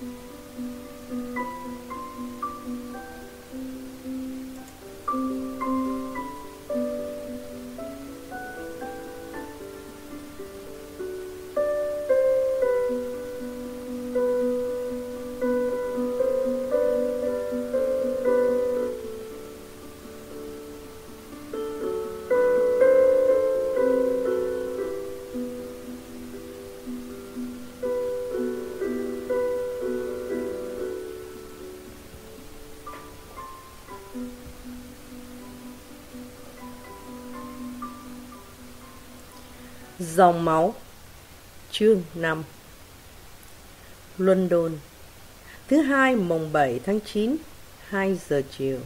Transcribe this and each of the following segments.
Mm-hmm. Dòng máu. Chương 5 London. Thứ hai mùng 7 tháng 9 2 giờ chiều.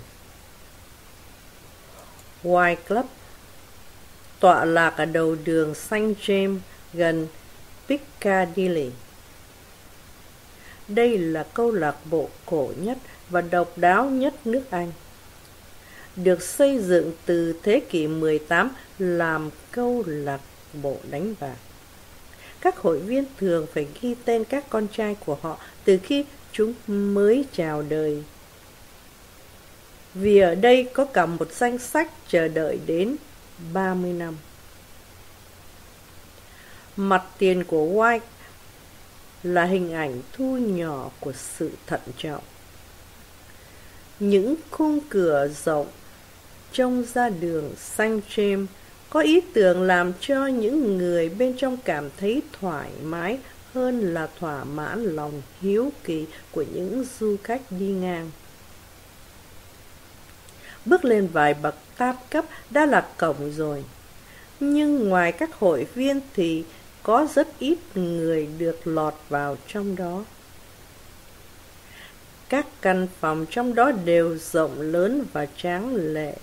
White Club. Tọa lạc ở đầu đường St. James gần Piccadilly. Đây là câu lạc bộ cổ nhất và độc đáo nhất nước Anh. Được xây dựng từ thế kỷ 18 làm câu lạc bộ đánh bạc. Các hội viên thường phải ghi tên các con trai của họ từ khi chúng mới chào đời. Vì ở đây có cả một danh sách chờ đợi đến 30 năm. Mặt tiền của White là hình ảnh thu nhỏ của sự thận trọng. Những khung cửa rộng trông ra đường xanh James có ý tưởng làm cho những người bên trong cảm thấy thoải mái hơn là thỏa mãn lòng hiếu kỳ của những du khách đi ngang. Bước lên vài bậc tam cấp đã là cổng rồi. Nhưng ngoài các hội viên thì có rất ít người được lọt vào trong đó. Các căn phòng trong đó đều rộng lớn và tráng lệ,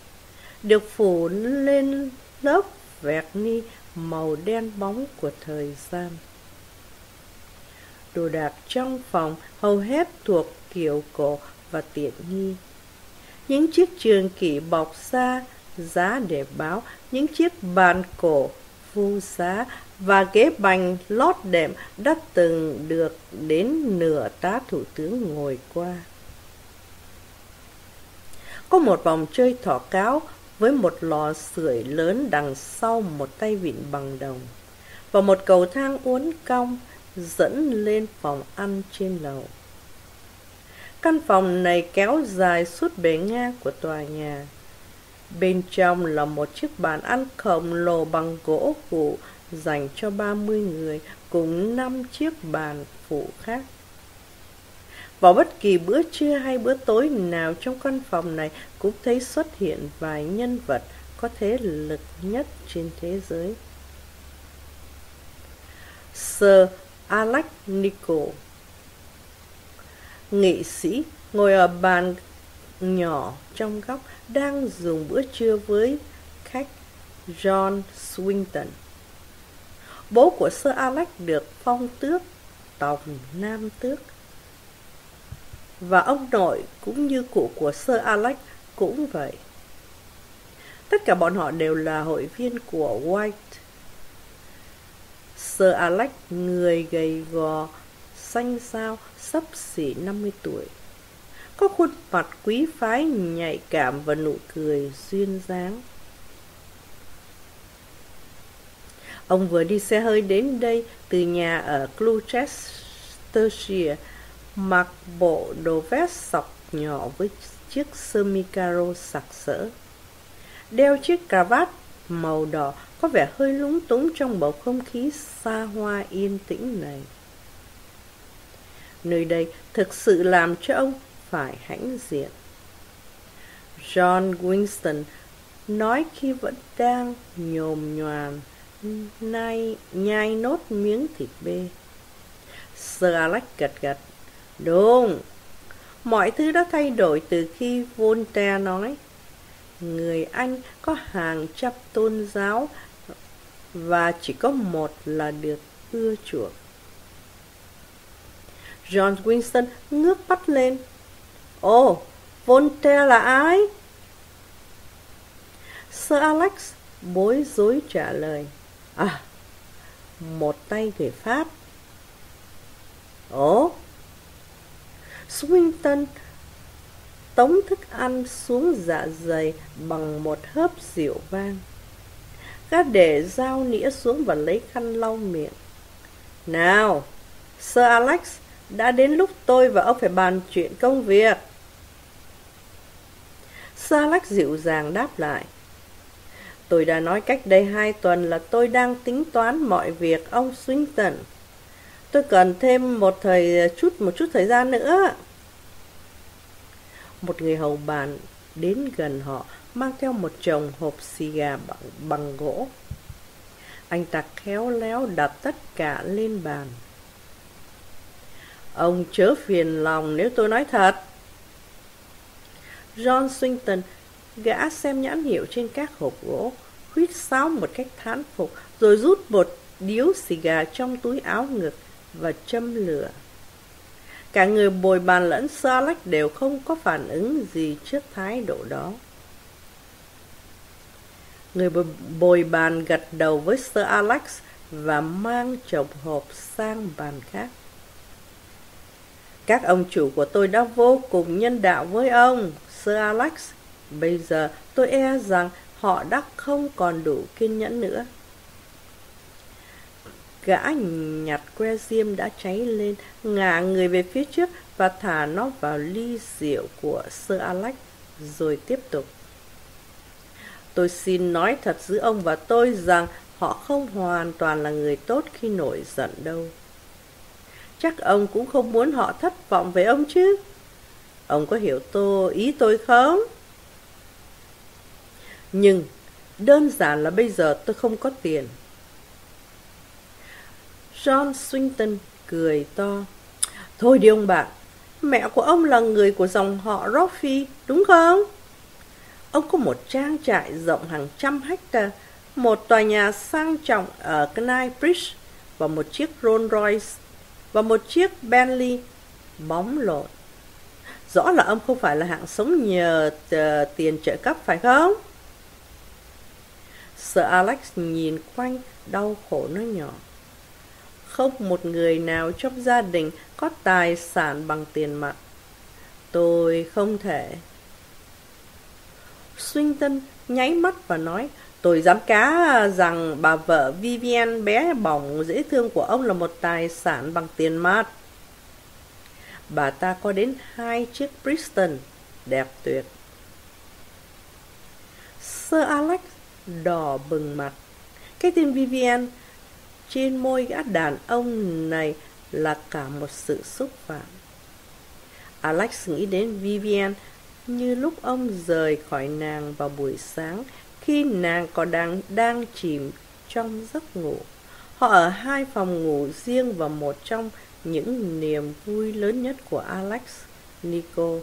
được phủ lên lớp vẹt ni màu đen bóng của thời gian. Đồ đạc trong phòng hầu hết thuộc kiểu cổ và tiện nghi. Những chiếc trường kỷ bọc xa, giá để báo, những chiếc bàn cổ, vu giá và ghế bành lót đệm đã từng được đến nửa tá thủ tướng ngồi qua. Có một vòng chơi thỏ cáo với một lò sưởi lớn đằng sau một tay vịn bằng đồng và một cầu thang uốn cong dẫn lên phòng ăn trên lầu. Căn phòng này kéo dài suốt bề ngang của tòa nhà. Bên trong là một chiếc bàn ăn khổng lồ bằng gỗ phụ dành cho 30 người cùng 5 chiếc bàn phụ khác. Vào bất kỳ bữa trưa hay bữa tối nào trong căn phòng này cũng thấy xuất hiện vài nhân vật có thế lực nhất trên thế giới. Sir Alex Nichol, Nghị sĩ ngồi ở bàn nhỏ trong góc đang dùng bữa trưa với khách John Swinton. Bố của Sir Alex được phong tước Tòng Nam Tước và ông nội cũng như cụ của Sir Alex cũng vậy. Tất cả bọn họ đều là hội viên của White. Sir Alex, người gầy gò, xanh xao, sắp xỉ 50 tuổi. Có khuôn mặt quý phái, nhạy cảm và nụ cười duyên dáng. Ông vừa đi xe hơi đến đây từ nhà ở Gloucestershire mặc bộ đồ vest sọc nhỏ với chiếc sơ mi caro sặc sỡ. Đeo chiếc cà vạt màu đỏ có vẻ hơi lúng túng trong bầu không khí xa hoa yên tĩnh này. Nơi đây thực sự làm cho ông phải hãnh diện. John Winston nói khi vẫn đang nhồm nhoàm nay nhai nốt miếng thịt bê. Sir Alex gật gật. Đúng, mọi thứ đã thay đổi từ khi Voltaire nói Người Anh có hàng trăm tôn giáo và chỉ có một là được ưa chuộng. John Winston ngước mắt lên. Ồ, oh, Voltaire là ai? Sir Alex bối rối trả lời. À, một tay người Pháp. Ồ, Swinton tống thức ăn xuống dạ dày bằng một hớp rượu vang. Gã để dao nĩa xuống và lấy khăn lau miệng. Nào, Sir Alex, đã đến lúc tôi và ông phải bàn chuyện công việc. Sir Alex dịu dàng đáp lại. Tôi đã nói cách đây hai tuần là tôi đang tính toán mọi việc ông Swinton. Tôi cần thêm một thời chút một chút thời gian nữa. Một người hầu bàn đến gần họ mang theo một chồng hộp xì gà bằng, bằng gỗ. Anh ta khéo léo đặt tất cả lên bàn. Ông chớ phiền lòng nếu tôi nói thật. John Swinton gã xem nhãn hiệu trên các hộp gỗ, huýt sáo một cách thán phục, rồi rút một điếu xì gà trong túi áo ngực và châm lửa. Cả người bồi bàn lẫn Sir Alex đều không có phản ứng gì trước thái độ đó. Người bồi bàn gật đầu với Sir Alex và mang chồng hộp sang bàn khác. Các ông chủ của tôi đã vô cùng nhân đạo với ông, Sir Alex. Bây giờ tôi e rằng họ đã không còn đủ kiên nhẫn nữa. Gã nhặt que diêm đã cháy lên, ngả người về phía trước và thả nó vào ly rượu của Sir Alex, rồi tiếp tục. Tôi xin nói thật giữa ông và tôi rằng họ không hoàn toàn là người tốt khi nổi giận đâu. Chắc ông cũng không muốn họ thất vọng về ông chứ. Ông có hiểu tôi ý tôi không? Nhưng đơn giản là bây giờ tôi không có tiền. John Swinton cười to. Thôi đi ông bạn, mẹ của ông là người của dòng họ Roffey đúng không? Ông có một trang trại rộng hàng trăm hecta, một tòa nhà sang trọng ở Knightsbridge và một chiếc Rolls Royce và một chiếc Bentley bóng lộn. Rõ là ông không phải là hạng sống nhờ ờ, tiền trợ cấp phải không? Sir Alex nhìn quanh đau khổ nói nhỏ. Không một người nào trong gia đình có tài sản bằng tiền mặt. Tôi không thể. Swinton nháy mắt và nói, tôi dám cá rằng bà vợ Vivian bé bỏng dễ thương của ông là một tài sản bằng tiền mặt. Bà ta có đến hai chiếc Bristol đẹp tuyệt. Sir Alex đỏ bừng mặt. Cái tên Vivian trên môi gã đàn ông này là cả một sự xúc phạm. Alex nghĩ đến Vivian như lúc ông rời khỏi nàng vào buổi sáng khi nàng còn đang, đang chìm trong giấc ngủ. Họ ở hai phòng ngủ riêng và một trong những niềm vui lớn nhất của Alex, Nico,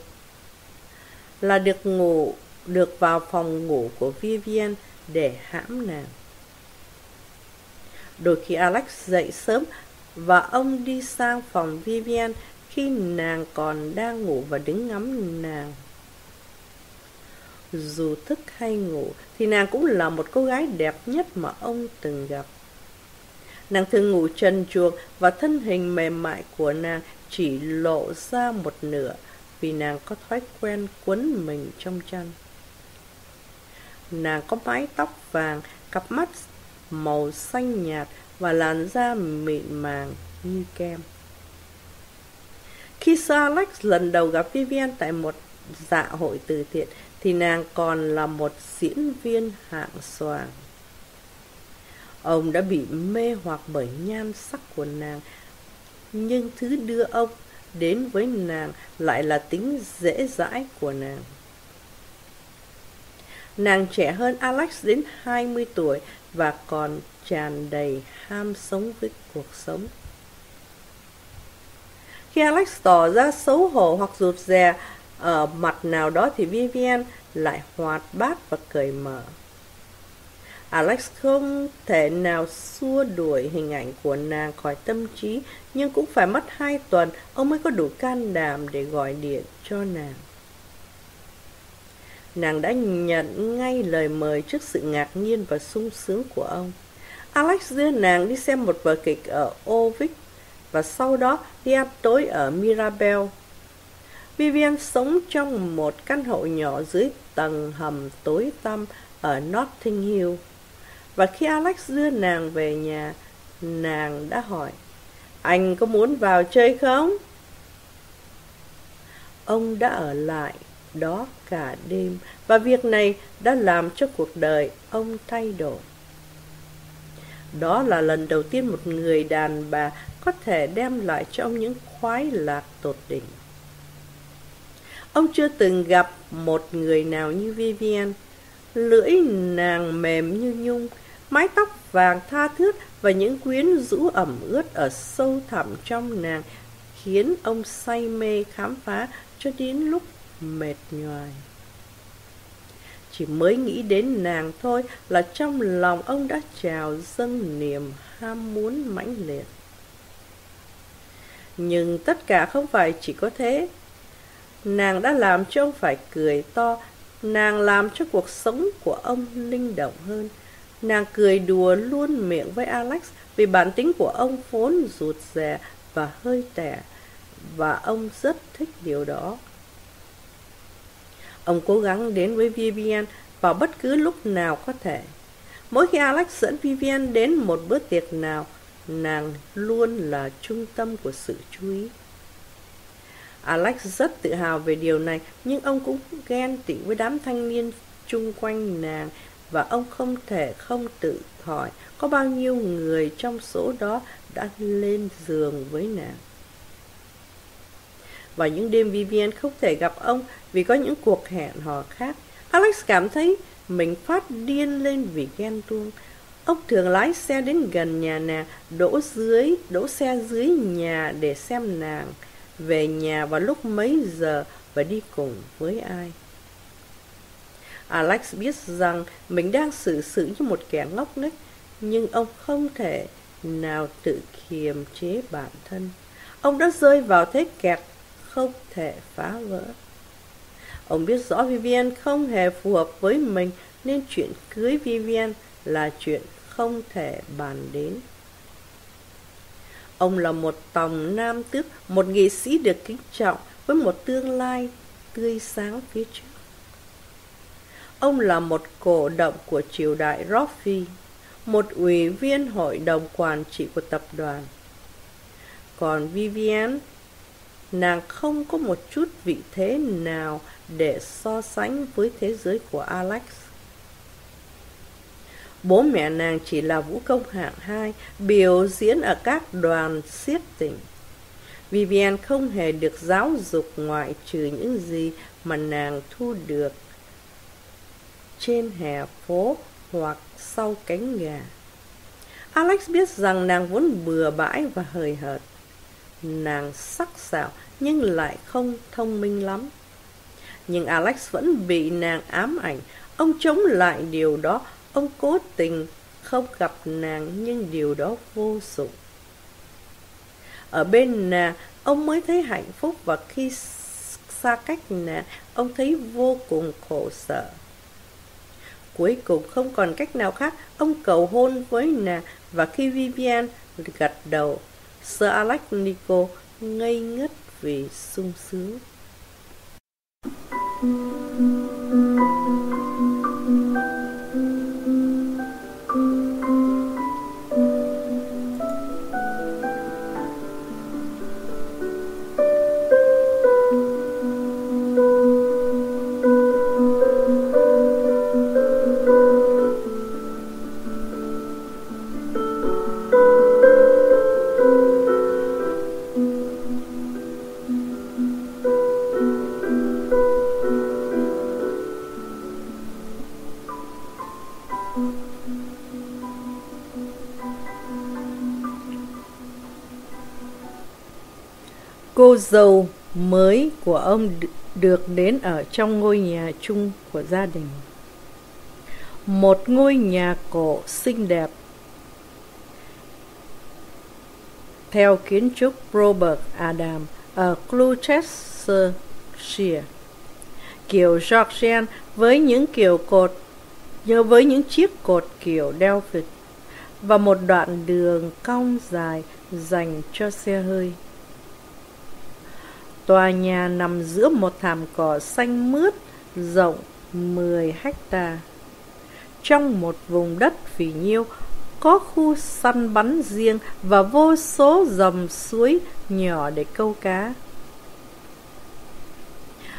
là được ngủ, được vào phòng ngủ của Vivian để hãm nàng. Đôi khi Alex dậy sớm và ông đi sang phòng Vivian khi nàng còn đang ngủ và đứng ngắm nàng. Dù thức hay ngủ thì nàng cũng là một cô gái đẹp nhất mà ông từng gặp. Nàng thường ngủ trần chuồng và thân hình mềm mại của nàng chỉ lộ ra một nửa vì nàng có thói quen quấn mình trong chăn. Nàng có mái tóc vàng, cặp mắt màu xanh nhạt và làn da mịn màng như kem. Khi Sir Alex lần đầu gặp Vivian tại một dạ hội từ thiện thì nàng còn là một diễn viên hạng soàng. Ông đã bị mê hoặc bởi nhan sắc của nàng, nhưng thứ đưa ông đến với nàng lại là tính dễ dãi của nàng. Nàng trẻ hơn Alex đến 20 tuổi và còn tràn đầy ham sống với cuộc sống. Khi Alex tỏ ra xấu hổ hoặc rụt rè ở mặt nào đó thì Vivian lại hoạt bát và cởi mở. Alex không thể nào xua đuổi hình ảnh của nàng khỏi tâm trí, nhưng cũng phải mất hai tuần ông mới có đủ can đảm để gọi điện cho nàng. Nàng đã nhận ngay lời mời trước sự ngạc nhiên và sung sướng của ông. Alex đưa nàng đi xem một vở kịch ở Ovic và sau đó đi ăn tối ở Mirabel. Vivian sống trong một căn hộ nhỏ dưới tầng hầm tối tăm ở Notting Hill. Và khi Alex đưa nàng về nhà, nàng đã hỏi, anh có muốn vào chơi không? Ông đã ở lại đó cả đêm và việc này đã làm cho cuộc đời ông thay đổi. Đó là lần đầu tiên một người đàn bà có thể đem lại cho ông những khoái lạc tột đỉnh. Ông chưa từng gặp một người nào như Vivian. Lưỡi nàng mềm như nhung, mái tóc vàng tha thướt và những quyến rũ ẩm ướt ở sâu thẳm trong nàng khiến ông say mê khám phá cho đến lúc mệt nhoài. Chỉ mới nghĩ đến nàng thôi là trong lòng ông đã trào dâng niềm ham muốn mãnh liệt. Nhưng tất cả không phải chỉ có thế. Nàng đã làm cho ông phải cười to, nàng làm cho cuộc sống của ông linh động hơn. Nàng cười đùa luôn miệng với Alex vì bản tính của ông vốn rụt rè và hơi tẻ, và ông rất thích điều đó. Ông cố gắng đến với Vivian vào bất cứ lúc nào có thể. Mỗi khi Alex dẫn Vivian đến một bữa tiệc nào, nàng luôn là trung tâm của sự chú ý. Alex rất tự hào về điều này, nhưng ông cũng ghen tị với đám thanh niên chung quanh nàng và ông không thể không tự hỏi có bao nhiêu người trong số đó đã lên giường với nàng. Vào những đêm Vivian không thể gặp ông vì có những cuộc hẹn hò khác, Alex cảm thấy mình phát điên lên vì ghen tuông. Ông thường lái xe đến gần nhà nàng, đỗ dưới, đỗ xe dưới nhà để xem nàng về nhà vào lúc mấy giờ và đi cùng với ai. Alex biết rằng mình đang xử sự như một kẻ ngốc nghếch, nhưng ông không thể nào tự kiềm chế bản thân. Ông đã rơi vào thế kẹt không thể phá vỡ. Ông biết rõ Vivian không hề phù hợp với mình nên chuyện cưới Vivian là chuyện không thể bàn đến. Ông là một tòng nam tước, một nghệ sĩ được kính trọng với một tương lai tươi sáng phía trước. Ông là một cổ động của triều đại Roffy, một ủy viên hội đồng quản trị của tập đoàn. Còn Vivian, nàng không có một chút vị thế nào để so sánh với thế giới của Alex. Bố mẹ nàng chỉ là vũ công hạng hai, biểu diễn ở các đoàn siết tỉnh. Vivian không hề được giáo dục ngoại trừ những gì mà nàng thu được trên hè phố hoặc sau cánh gà. Alex biết rằng nàng vốn bừa bãi và hời hợt. Nàng sắc sảo nhưng lại không thông minh lắm. Nhưng Alex vẫn bị nàng ám ảnh. Ông chống lại điều đó. Ông cố tình không gặp nàng nhưng điều đó vô dụng. Ở bên nàng, ông mới thấy hạnh phúc và khi xa cách nàng, ông thấy vô cùng khổ sở. Cuối cùng không còn cách nào khác, ông cầu hôn với nàng và khi Vivian gật đầu, Sir Alex Nico ngây ngất vì sung sướng. Cô dâu mới của ông được đến ở trong ngôi nhà chung của gia đình. Một ngôi nhà cổ xinh đẹp theo kiến trúc Robert Adam ở Gloucestershire. Kiểu Georgian với những kiểu cột, nhớ với những chiếc cột kiểu Delphic và một đoạn đường cong dài dành cho xe hơi. Tòa nhà nằm giữa một thảm cỏ xanh mướt rộng 10 hecta. Trong một vùng đất phỉ nhiêu, có khu săn bắn riêng và vô số dòng suối nhỏ để câu cá.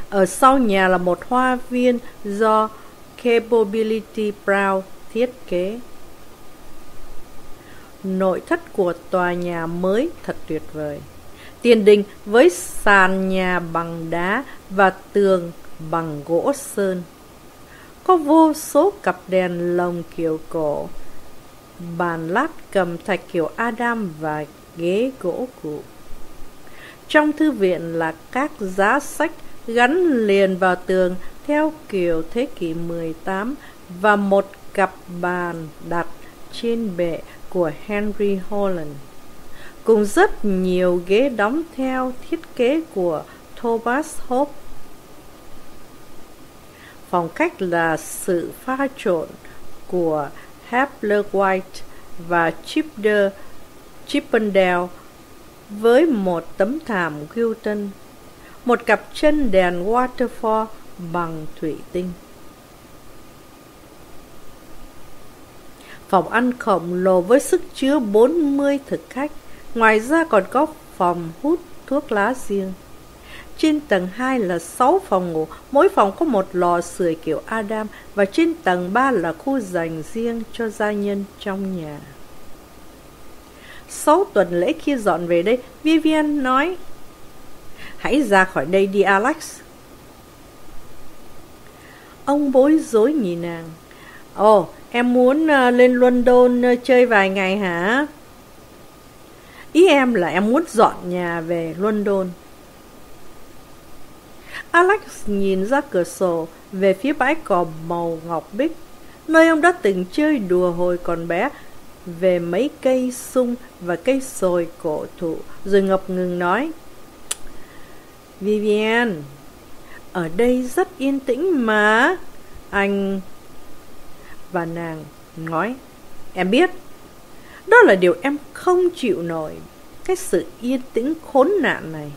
Ở sau nhà là một hoa viên do Capability Brown thiết kế. Nội thất của tòa nhà mới thật tuyệt vời. Tiền đình với sàn nhà bằng đá và tường bằng gỗ sơn. Có vô số cặp đèn lồng kiểu cổ, bàn lát cầm thạch kiểu Adam và ghế gỗ cụ. Trong thư viện là các giá sách gắn liền vào tường theo kiểu thế kỷ 18 và một cặp bàn đặt trên bệ của Henry Holland cùng rất nhiều ghế đóng theo thiết kế của Thomas Hope. phong cách là sự pha trộn của Hepler White và Chipder Chippendale với một tấm thảm Gilton, một cặp chân đèn waterfall bằng thủy tinh. Phòng ăn khổng lồ với sức chứa 40 thực khách, ngoài ra còn có phòng hút thuốc lá riêng. Trên tầng 2 là 6 phòng ngủ, mỗi phòng có một lò sưởi kiểu Adam và trên tầng 3 là khu dành riêng cho gia nhân trong nhà. Sáu tuần lễ khi dọn về đây, Vivian nói Hãy ra khỏi đây đi Alex. Ông bối rối nhìn nàng. Ồ, oh, em muốn uh, lên London uh, chơi vài ngày hả? Ý em là em muốn dọn nhà về London. Alex nhìn ra cửa sổ về phía bãi cỏ màu ngọc bích, nơi ông đã từng chơi đùa hồi còn bé, về mấy cây sung và cây sồi cổ thụ, rồi ngập ngừng nói. Vivian, ở đây rất yên tĩnh mà. Anh... Và nàng nói, em biết, đó là điều em không chịu nổi, cái sự yên tĩnh khốn nạn này.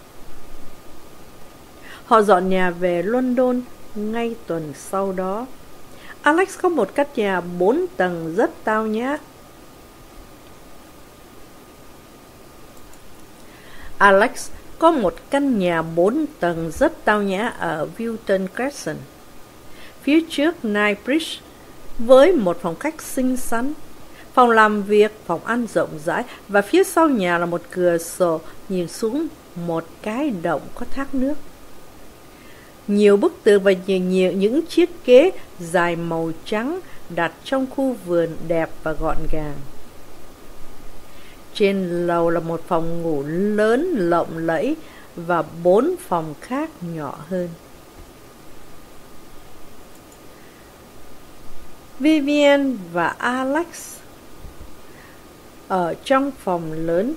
Họ dọn nhà về London ngay tuần sau đó. Alex có một căn nhà bốn tầng rất tao nhã. Alex có một căn nhà bốn tầng rất tao nhã ở Wilton Crescent. Phía trước Knightsbridge với một phòng khách xinh xắn, phòng làm việc, phòng ăn rộng rãi và phía sau nhà là một cửa sổ nhìn xuống một cái động có thác nước. Nhiều bức tường và nhiều, nhiều những chiếc ghế dài màu trắng đặt trong khu vườn đẹp và gọn gàng. Trên lầu là một phòng ngủ lớn lộng lẫy và bốn phòng khác nhỏ hơn. Vivian và Alex ở trong phòng lớn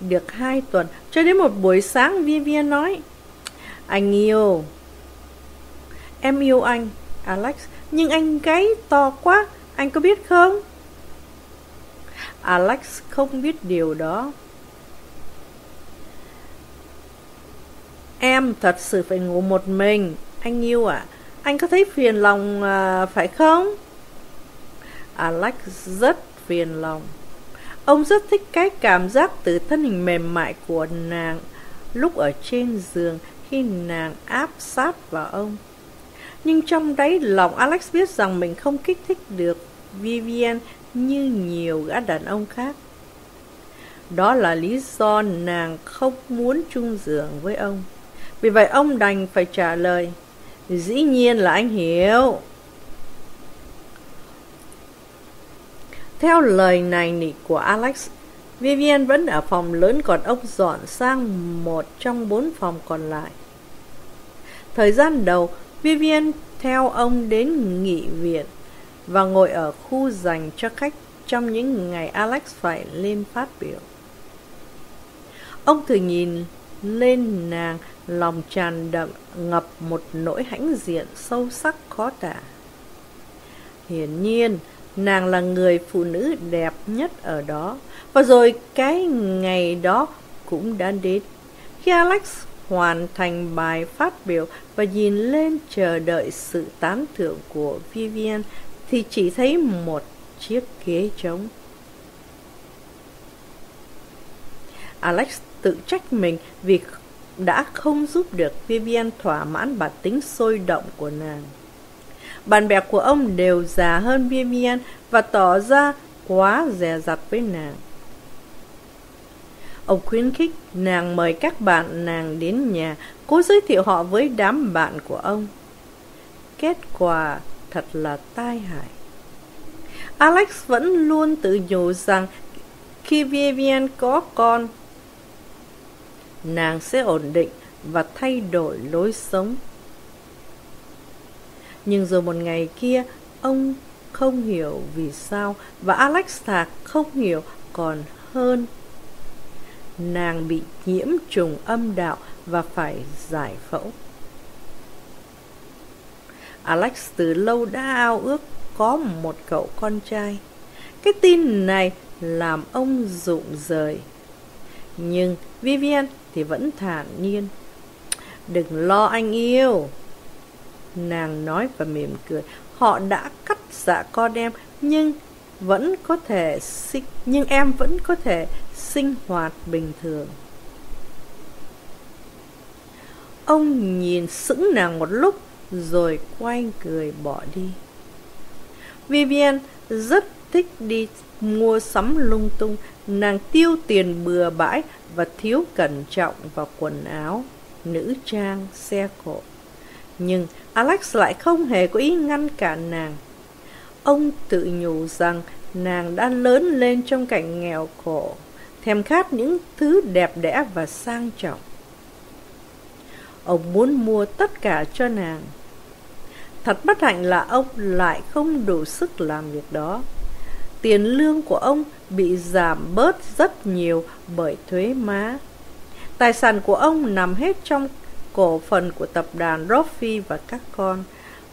được hai tuần cho đến một buổi sáng Vivian nói anh yêu em yêu anh Alex nhưng anh gáy to quá anh có biết không Alex không biết điều đó. Em thật sự phải ngủ một mình, anh yêu ạ. À? Anh có thấy phiền lòng à, phải không? Alex rất phiền lòng. Ông rất thích cái cảm giác từ thân hình mềm mại của nàng lúc ở trên giường khi nàng áp sát vào ông. Nhưng trong đáy lòng Alex biết rằng mình không kích thích được Vivian như nhiều gã đàn ông khác. Đó là lý do nàng không muốn chung giường với ông. Vì vậy ông đành phải trả lời, dĩ nhiên là anh hiểu. Theo lời này nỉ của Alex, Vivian vẫn ở phòng lớn còn ông dọn sang một trong bốn phòng còn lại. Thời gian đầu, Vivian theo ông đến nghị viện và ngồi ở khu dành cho khách trong những ngày Alex phải lên phát biểu. Ông thường nhìn lên nàng lòng tràn đậm ngập một nỗi hãnh diện sâu sắc khó tả. Hiển nhiên, nàng là người phụ nữ đẹp nhất ở đó, và rồi cái ngày đó cũng đã đến. Khi Alex hoàn thành bài phát biểu và nhìn lên chờ đợi sự tán thưởng của Vivian thì chỉ thấy một chiếc ghế trống. Alex tự trách mình vì đã không giúp được Vivian thỏa mãn bản tính sôi động của nàng. Bạn bè của ông đều già hơn Vivian và tỏ ra quá dè dặt với nàng. Ông khuyến khích nàng mời các bạn nàng đến nhà, cố giới thiệu họ với đám bạn của ông. Kết quả thật là tai hại. Alex vẫn luôn tự nhủ rằng khi Vivian có con, nàng sẽ ổn định và thay đổi lối sống. Nhưng rồi một ngày kia, ông không hiểu vì sao và Alex Thạc không hiểu còn hơn. Nàng bị nhiễm trùng âm đạo và phải giải phẫu. Alex từ lâu đã ao ước có một cậu con trai. Cái tin này làm ông rụng rời. Nhưng Vivian thì vẫn thản nhiên. Đừng lo anh yêu. Nàng nói và mỉm cười. Họ đã cắt dạ con em nhưng vẫn có thể sinh nhưng em vẫn có thể sinh hoạt bình thường. Ông nhìn sững nàng một lúc rồi quay người bỏ đi. Vivian rất thích đi mua sắm lung tung, nàng tiêu tiền bừa bãi và thiếu cẩn trọng vào quần áo, nữ trang, xe cộ. Nhưng Alex lại không hề có ý ngăn cản nàng. Ông tự nhủ rằng nàng đã lớn lên trong cảnh nghèo khổ, thèm khát những thứ đẹp đẽ và sang trọng. Ông muốn mua tất cả cho nàng. Thật bất hạnh là ông lại không đủ sức làm việc đó. Tiền lương của ông bị giảm bớt rất nhiều bởi thuế má. Tài sản của ông nằm hết trong cổ phần của tập đoàn Roffy và các con,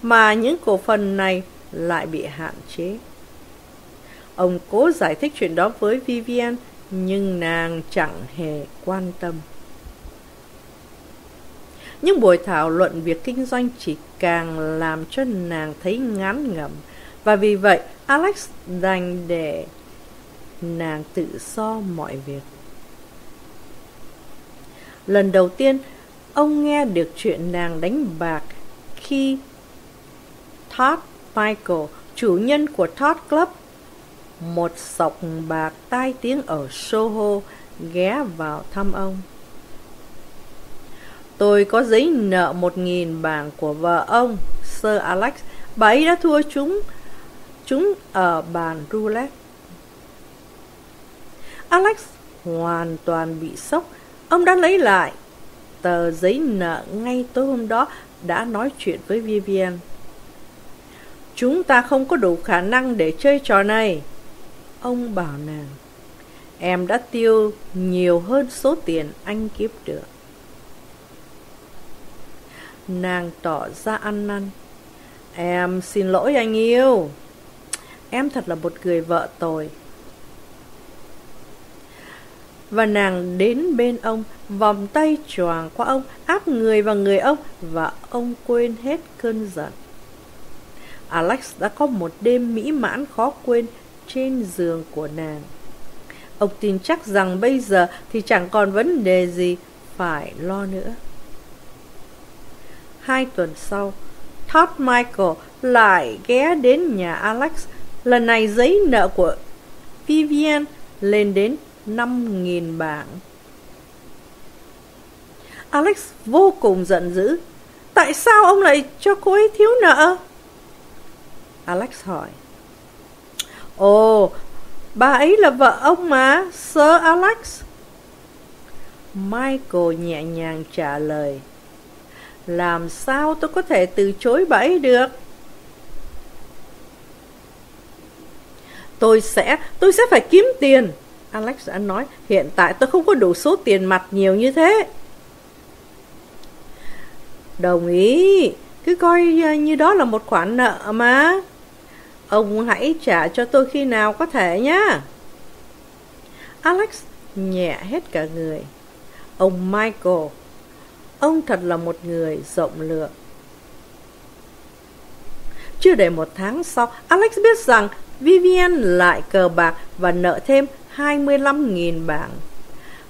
mà những cổ phần này lại bị hạn chế. Ông cố giải thích chuyện đó với Vivian, nhưng nàng chẳng hề quan tâm. Những buổi thảo luận việc kinh doanh chỉ càng làm cho nàng thấy ngán ngẩm, và vì vậy Alex đành để nàng tự so mọi việc. Lần đầu tiên, ông nghe được chuyện nàng đánh bạc khi Todd Michael, chủ nhân của Todd Club, một sọc bạc tai tiếng ở Soho, ghé vào thăm ông. Tôi có giấy nợ một nghìn bảng của vợ ông, Sir Alex. Bà ấy đã thua chúng chúng ở bàn roulette. Alex hoàn toàn bị sốc. Ông đã lấy lại tờ giấy nợ ngay tối hôm đó đã nói chuyện với Vivian. Chúng ta không có đủ khả năng để chơi trò này. Ông bảo nàng. Em đã tiêu nhiều hơn số tiền anh kiếm được. Nàng tỏ ra ăn năn. Em xin lỗi anh yêu. Em thật là một người vợ tồi. Và nàng đến bên ông, vòng tay choàng qua ông, áp người vào người ông, và ông quên hết cơn giận. Alex đã có một đêm mỹ mãn khó quên trên giường của nàng. Ông tin chắc rằng bây giờ thì chẳng còn vấn đề gì phải lo nữa. Hai tuần sau, Todd Michael lại ghé đến nhà Alex Lần này giấy nợ của Vivian lên đến 5.000 bảng. Alex vô cùng giận dữ. Tại sao ông lại cho cô ấy thiếu nợ? Alex hỏi. Ồ, bà ấy là vợ ông mà, Sir Alex. Michael nhẹ nhàng trả lời. Làm sao tôi có thể từ chối bà ấy được? Tôi sẽ, tôi sẽ phải kiếm tiền. Alex đã nói, hiện tại tôi không có đủ số tiền mặt nhiều như thế. Đồng ý, cứ coi như đó là một khoản nợ mà. Ông hãy trả cho tôi khi nào có thể nhá. Alex nhẹ hết cả người. Ông Michael, Ông thật là một người rộng lượng. Chưa đầy một tháng sau, Alex biết rằng Vivian lại cờ bạc và nợ thêm 25.000 bảng.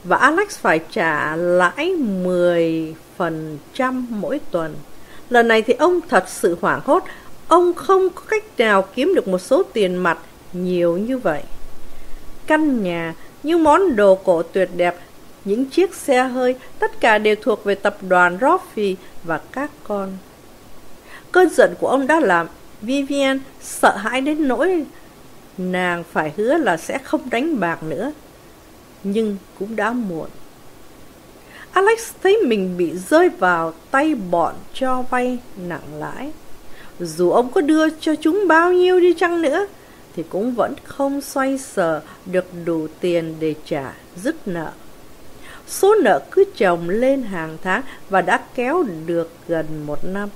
Và Alex phải trả lãi 10% mỗi tuần. Lần này thì ông thật sự hoảng hốt. Ông không có cách nào kiếm được một số tiền mặt nhiều như vậy. Căn nhà, những món đồ cổ tuyệt đẹp, những chiếc xe hơi, tất cả đều thuộc về tập đoàn Roffy và các con. Cơn giận của ông đã làm Vivian sợ hãi đến nỗi nàng phải hứa là sẽ không đánh bạc nữa. Nhưng cũng đã muộn. Alex thấy mình bị rơi vào tay bọn cho vay nặng lãi. Dù ông có đưa cho chúng bao nhiêu đi chăng nữa, thì cũng vẫn không xoay sở được đủ tiền để trả dứt nợ. Số nợ cứ chồng lên hàng tháng và đã kéo được gần một năm.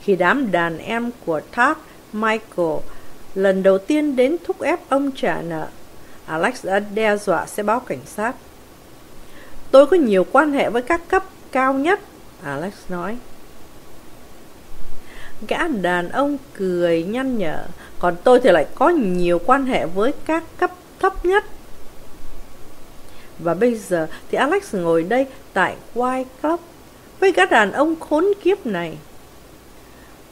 Khi đám đàn em của Todd, Michael lần đầu tiên đến thúc ép ông trả nợ, Alex đã đe dọa sẽ báo cảnh sát. Tôi có nhiều quan hệ với các cấp cao nhất, Alex nói. Gã đàn ông cười nhăn nhở, còn tôi thì lại có nhiều quan hệ với các cấp thấp nhất. Và bây giờ thì Alex ngồi đây tại White Club với gã đàn ông khốn kiếp này.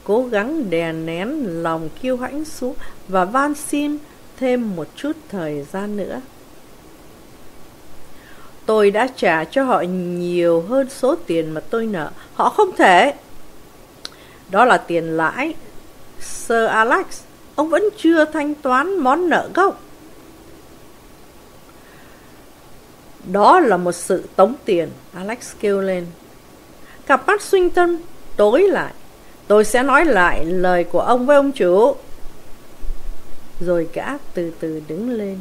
Cố gắng đè nén lòng kiêu hãnh xuống và van xin thêm một chút thời gian nữa. Tôi đã trả cho họ nhiều hơn số tiền mà tôi nợ. Họ không thể. Đó là tiền lãi. Sir Alex, ông vẫn chưa thanh toán món nợ gốc. Đó là một sự tống tiền, Alex kêu lên. Cặp mắt Swinton tối lại. Tôi sẽ nói lại lời của ông với ông chủ. Rồi gã từ từ đứng lên.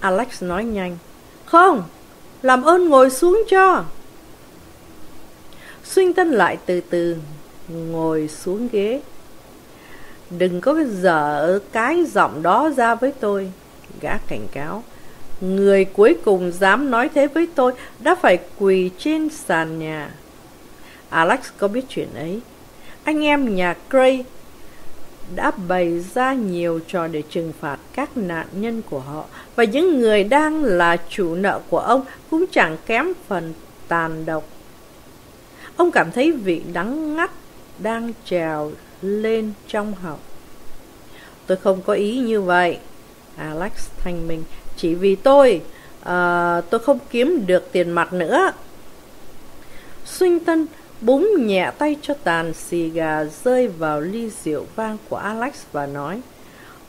Alex nói nhanh. Không, làm ơn ngồi xuống cho. Swinton lại từ từ ngồi xuống ghế. Đừng có dở cái giọng đó ra với tôi, gã cảnh cáo. Người cuối cùng dám nói thế với tôi đã phải quỳ trên sàn nhà. Alex có biết chuyện ấy. Anh em nhà Gray đã bày ra nhiều trò để trừng phạt các nạn nhân của họ và những người đang là chủ nợ của ông cũng chẳng kém phần tàn độc. Ông cảm thấy vị đắng ngắt đang trèo lên trong họng. Tôi không có ý như vậy. Alex thành mình. Chỉ vì tôi, uh, tôi không kiếm được tiền mặt nữa. Swinton búng nhẹ tay cho tàn xì gà rơi vào ly rượu vang của Alex và nói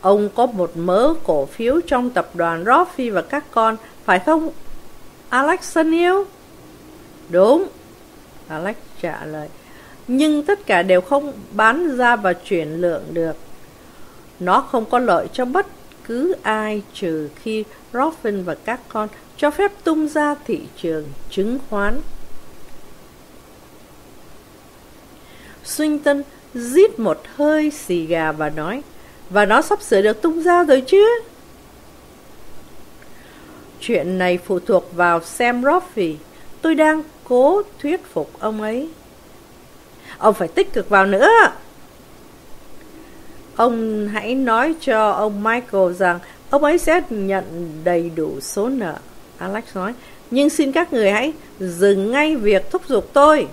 Ông có một mớ cổ phiếu trong tập đoàn Roffy và các con, phải không? Alex thân yêu? Đúng, Alex trả lời. Nhưng tất cả đều không bán ra và chuyển lượng được. Nó không có lợi cho bất cứ ai trừ khi Roffin và các con cho phép tung ra thị trường chứng khoán. Swinton rít một hơi xì gà và nói, Và nó sắp sửa được tung ra rồi chứ? Chuyện này phụ thuộc vào Sam Roffey Tôi đang cố thuyết phục ông ấy. Ông phải tích cực vào nữa. Ông hãy nói cho ông Michael rằng Ông ấy sẽ nhận đầy đủ số nợ. Alex nói, Nhưng xin các người hãy dừng ngay việc thúc giục tôi.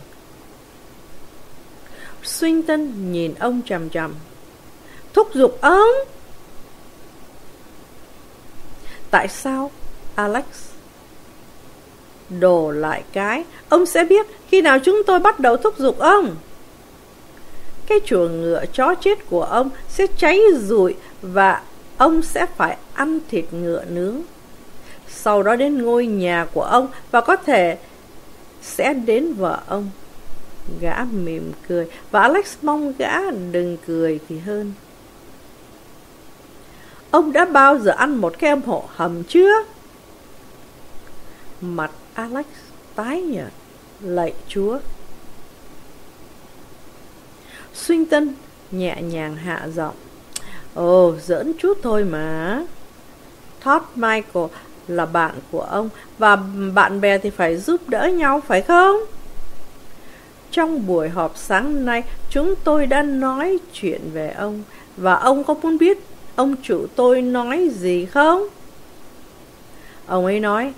Swinton nhìn ông trầm trầm, Thúc giục ông. Tại sao, Alex? Đồ lại cái, ông sẽ biết khi nào chúng tôi bắt đầu thúc giục ông. Cái chuồng ngựa chó chết của ông sẽ cháy rụi và ông sẽ phải ăn thịt ngựa nướng. Sau đó đến ngôi nhà của ông và có thể sẽ đến vợ ông. Gã mỉm cười. Và Alex mong gã đừng cười thì hơn. Ông đã bao giờ ăn một cái hộ hầm chưa? Mặt Alex tái nhợt Lạy chúa. Swinton nhẹ nhàng hạ giọng. Ồ, giỡn chút thôi mà. Todd Michael là bạn của ông Và bạn bè thì phải giúp đỡ nhau phải không? Trong buổi họp sáng nay, chúng tôi đã nói chuyện về ông, và ông có muốn biết ông chủ tôi nói gì không? Ông ấy nói,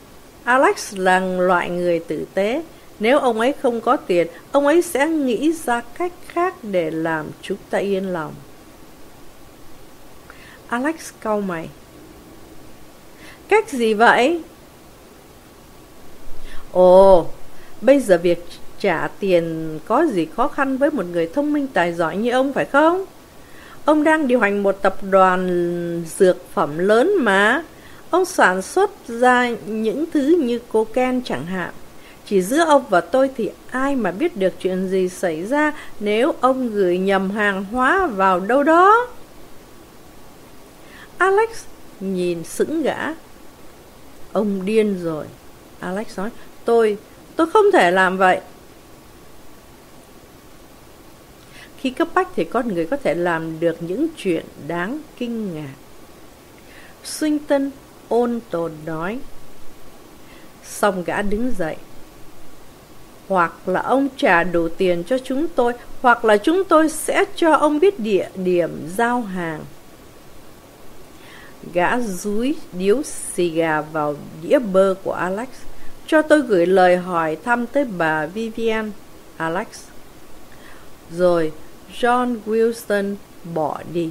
Alex là loại người tử tế. Nếu ông ấy không có tiền, ông ấy sẽ nghĩ ra cách khác để làm chúng ta yên lòng. Alex cau mày. Cách gì vậy? Ồ, bây giờ việc trả tiền có gì khó khăn với một người thông minh tài giỏi như ông phải không? Ông đang điều hành một tập đoàn dược phẩm lớn mà. Ông sản xuất ra những thứ như cocaine chẳng hạn. Chỉ giữa ông và tôi thì ai mà biết được chuyện gì xảy ra nếu ông gửi nhầm hàng hóa vào đâu đó. Alex nhìn sững gã. Ông điên rồi. Alex nói, tôi, tôi không thể làm vậy. Khi cấp bách thì con người có thể làm được những chuyện đáng kinh ngạc. Swinton ôn tồn nói. Xong gã đứng dậy. Hoặc là ông trả đủ tiền cho chúng tôi, hoặc là chúng tôi sẽ cho ông biết địa điểm giao hàng. Gã dúi điếu xì gà vào đĩa bơ của Alex. Cho tôi gửi lời hỏi thăm tới bà Vivian, Alex. Rồi John Wilson bỏ đi.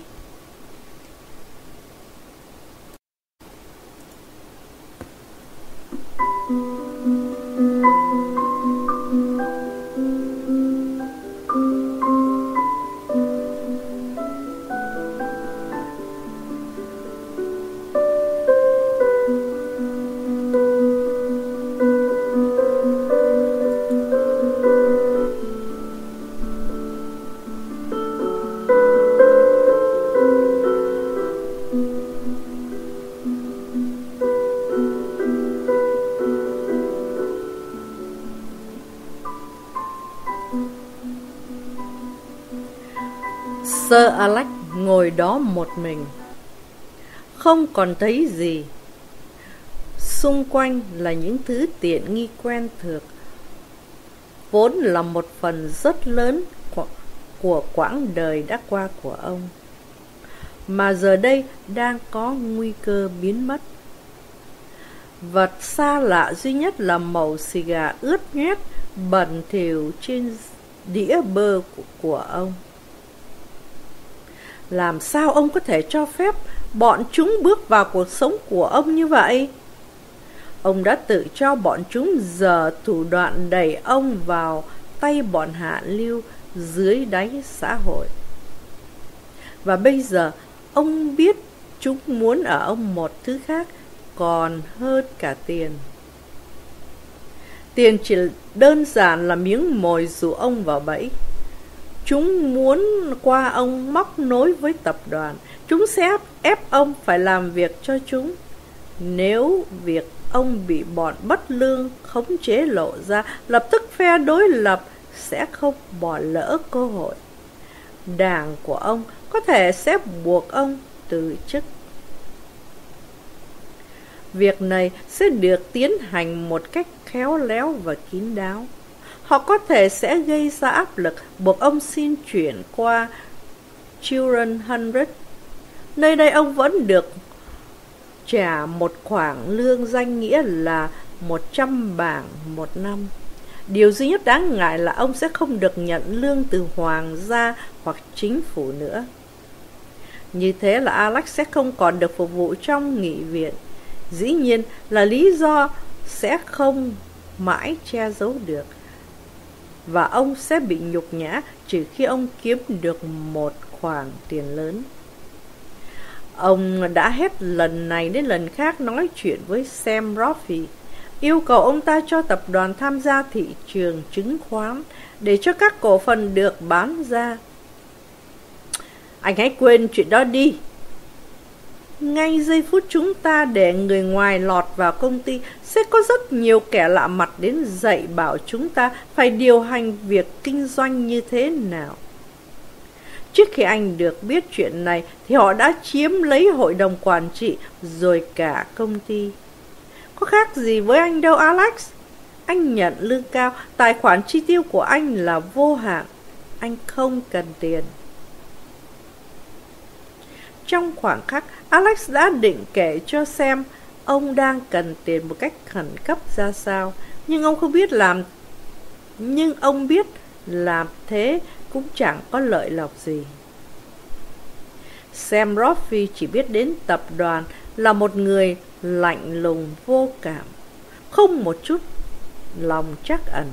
Sir Alex ngồi đó một mình. Không còn thấy gì. Xung quanh là những thứ tiện nghi quen thuộc. Vốn là một phần rất lớn của, quãng đời đã qua của ông. Mà giờ đây đang có nguy cơ biến mất. Vật xa lạ duy nhất là màu xì gà ướt nhét bẩn thỉu trên đĩa bơ của, của ông làm sao ông có thể cho phép bọn chúng bước vào cuộc sống của ông như vậy? Ông đã tự cho bọn chúng giờ thủ đoạn đẩy ông vào tay bọn hạ lưu dưới đáy xã hội. Và bây giờ, ông biết chúng muốn ở ông một thứ khác còn hơn cả tiền. Tiền chỉ đơn giản là miếng mồi dụ ông vào bẫy. Chúng muốn qua ông móc nối với tập đoàn. Chúng sẽ ép ông phải làm việc cho chúng. Nếu việc ông bị bọn bất lương khống chế lộ ra, lập tức phe đối lập sẽ không bỏ lỡ cơ hội. Đảng của ông có thể sẽ buộc ông từ chức. Việc này sẽ được tiến hành một cách khéo léo và kín đáo. Họ có thể sẽ gây ra áp lực buộc ông xin chuyển qua Children Hundred. Nơi đây ông vẫn được trả một khoản lương danh nghĩa là 100 bảng một năm. Điều duy nhất đáng ngại là ông sẽ không được nhận lương từ hoàng gia hoặc chính phủ nữa. Như thế là Alex sẽ không còn được phục vụ trong nghị viện. Dĩ nhiên là lý do sẽ không mãi che giấu được và ông sẽ bị nhục nhã chỉ khi ông kiếm được một khoản tiền lớn. Ông đã hết lần này đến lần khác nói chuyện với Sam Roffey, yêu cầu ông ta cho tập đoàn tham gia thị trường chứng khoán để cho các cổ phần được bán ra. Anh hãy quên chuyện đó đi, ngay giây phút chúng ta để người ngoài lọt vào công ty sẽ có rất nhiều kẻ lạ mặt đến dạy bảo chúng ta phải điều hành việc kinh doanh như thế nào trước khi anh được biết chuyện này thì họ đã chiếm lấy hội đồng quản trị rồi cả công ty có khác gì với anh đâu alex Anh nhận lương cao, tài khoản chi tiêu của anh là vô hạn. Anh không cần tiền. Trong khoảng khắc, Alex đã định kể cho xem ông đang cần tiền một cách khẩn cấp ra sao. Nhưng ông không biết làm Nhưng ông biết làm thế cũng chẳng có lợi lộc gì. Sam Roffey chỉ biết đến tập đoàn là một người lạnh lùng vô cảm, không một chút lòng trắc ẩn.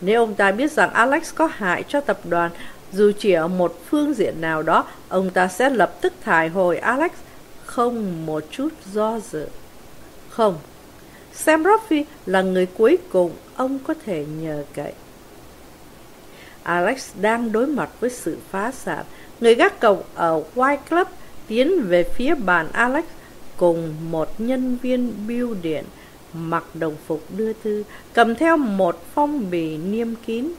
Nếu ông ta biết rằng Alex có hại cho tập đoàn, dù chỉ ở một phương diện nào đó, ông ta sẽ lập tức thải hồi Alex, không một chút do dự. Không, Sam Roffey là người cuối cùng ông có thể nhờ cậy. Alex đang đối mặt với sự phá sản. Người gác cổng ở White Club tiến về phía bàn Alex cùng một nhân viên bưu điện mặc đồng phục đưa thư, cầm theo một phong bì niêm kín.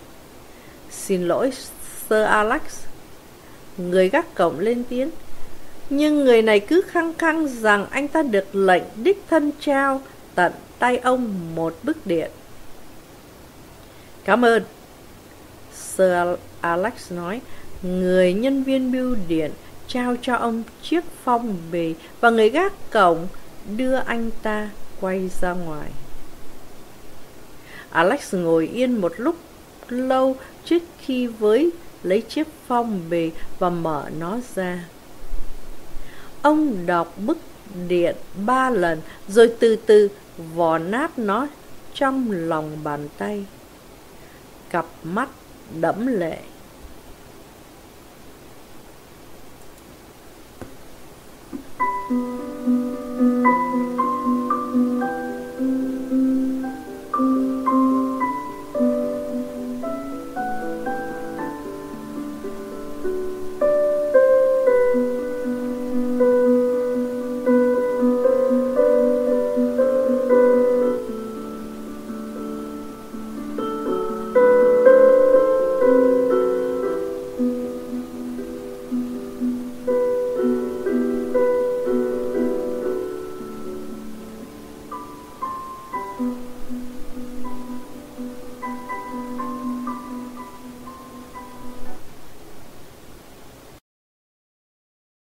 Xin lỗi, Sir Alex. Người gác cổng lên tiếng. Nhưng người này cứ khăng khăng rằng anh ta được lệnh đích thân trao tận tay ông một bức điện. Cảm ơn. Sir Alex nói, người nhân viên bưu điện trao cho ông chiếc phong bì và người gác cổng đưa anh ta quay ra ngoài. Alex ngồi yên một lúc lâu trước khi với lấy chiếc phong bì và mở nó ra. Ông đọc bức điện ba lần, rồi từ từ vò nát nó trong lòng bàn tay. Cặp mắt đẫm lệ.